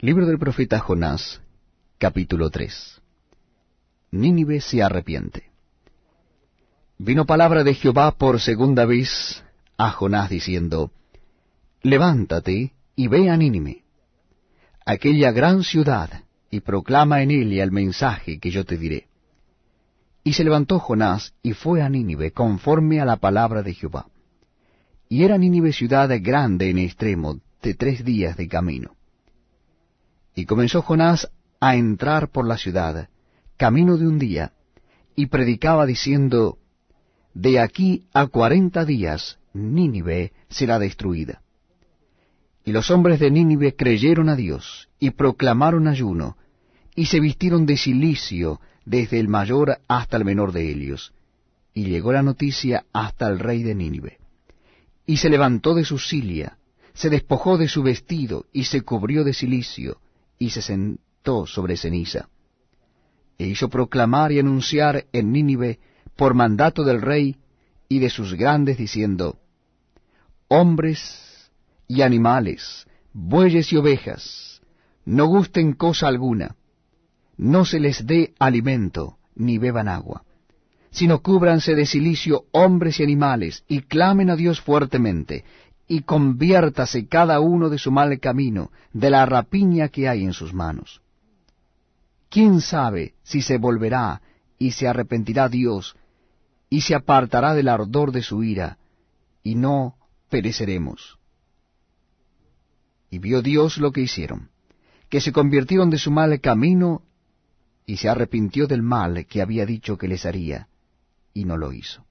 Libro del profeta Jonás, capítulo 3. Nínive se arrepiente. Vino palabra de Jehová por segunda vez a Jonás diciendo, Levántate y ve a Nínive, aquella gran ciudad, y proclama en ella el mensaje que yo te diré. Y se levantó Jonás y fue a Nínive conforme a la palabra de Jehová. Y era Nínive ciudad grande en extremo, de tres días de camino. Y comenzó Jonás a entrar por la ciudad, camino de un día, y predicaba diciendo, De aquí a cuarenta días Nínive será destruida. Y los hombres de Nínive creyeron a Dios, y proclamaron ayuno, y se vistieron de silicio desde el mayor hasta el menor de ellos. Y llegó la noticia hasta el rey de Nínive. Y se levantó de su silia, se despojó de su vestido, y se cubrió de silicio, y se sentó sobre ceniza. E hizo proclamar y anunciar en Nínive por mandato del rey y de sus grandes, diciendo, Hombres y animales, bueyes y ovejas, no gusten cosa alguna, no se les dé alimento, ni beban agua, sino cúbranse de silicio hombres y animales, y clamen a Dios fuertemente, y conviértase cada uno de su mal camino, de la rapiña que hay en sus manos. ¿Quién sabe si se volverá y se arrepentirá Dios, y se apartará del ardor de su ira, y no pereceremos? Y vio Dios lo que hicieron, que se convirtieron de su mal camino, y se arrepintió del mal que había dicho que les haría, y no lo hizo.